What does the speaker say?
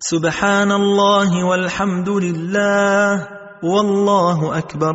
سبحان الله والحمد لله والله أكبر